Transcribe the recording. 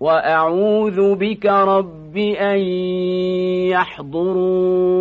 وأعوذ بك رب أن يحضرون.